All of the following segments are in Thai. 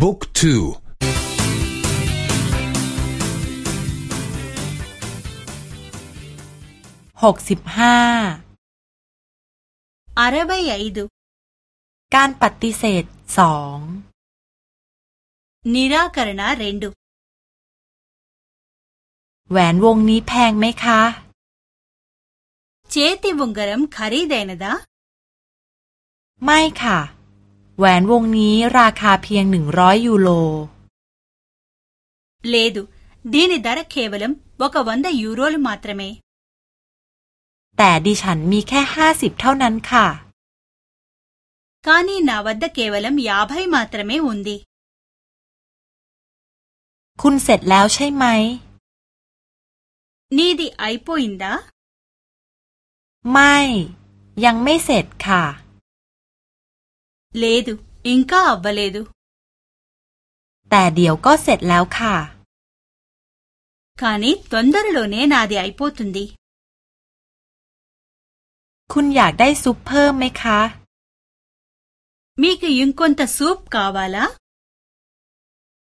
บุ๊กทูหกสิบห้าอารบายดูการปฏิเสธสองนิรากรณาเรนดูแหวนวงนี้แพงไหมคะ เจติวงกรมขรีเดนดาไม่ค่ะ แหวนวงนี้ราคาเพียงหนึ่งร้อยยูโรలేదు దీని ధర కేవలం ఒక వంద యూరోలు మాత్రమే แต่ดิฉันมีแค่ห้าสิบเท่านั้นค่ะకానీ నా వద్ద కేవలం యాభై మాత్రమే ఉంది คุณเสร็จแล้วใช่ไหมనీది అయిపోయిందాไม่ ยังไม่เสร็จค่ะ เลดูอิงก้าอัเลดูแต่เดี๋ยวก็เสร็จแล้วค่ะคานี้ตอนดรโลเนนาดีไอโปตุนดีคุณอยากได้ซุปเพิ่มไหมคะมีกยุงคนตซุปกาวาลา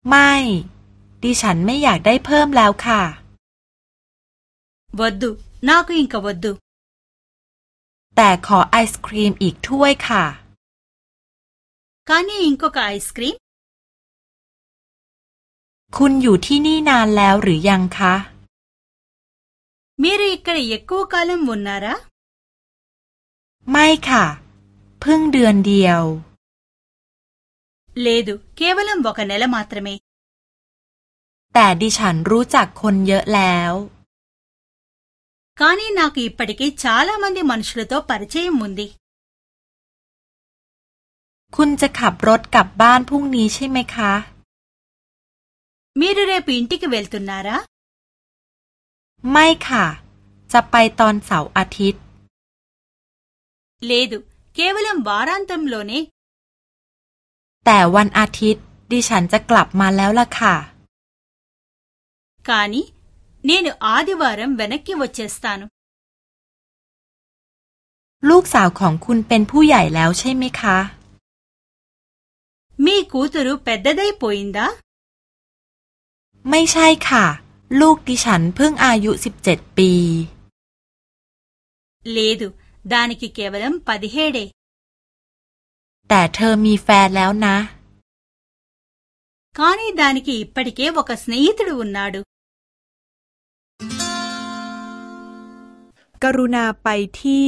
ไม่ ดิฉันไม่อยากได้เพิ่มแล้วค่ะวัดดูน่าก็ยิงกับวัดดูแต่ขอไอศครีมอีกถ้วยค่ะ กานี่อิงก็กับไอศครีมคุณอยู่ที่นี่นานแล้วหรือยังคะมีรีกระยกูกาลมวุนนาระไม่ค่ะ เพิ่งเดือนเดียวเลดูแค่วันละบอกกันเนลมาตรเมแต่ดิฉันรู้จักคนเยอะแล้วกานีนักอีปดิ คุณจะขับรถกลับบ้านพรุ่งนี้ใช่ไหมคะ มีเรื่องปินติกเวลตุนาระไม่ค่ะ จะไปตอนเสาร์อาทิตย์ เลดูแค่เวลาบารันตัมโลเนแต่วันอาทิตย์ ดิฉันจะกลับมาแล้วล่ะค่ะกานีనేను ఆదివారం వెనక్కి వచ్చేస్తాను ลูกสาวของคุณเป็นผู้ใหญ่แล้วใช่ไหมคะ మీ కూతురు పెద్దదైపోయిందా ไม่ใช่ค่ะ ลูกดิฉันเพิ่งอายุสิบเจ็ดปี లేదు దానికి కేవలం పదిహేడే แต่เธอมีแฟนแล้วนะ కానీ దానికి ఇప్పటికే ఒక స్నేహితుడు ఉన్నాడు กรุณาไปที่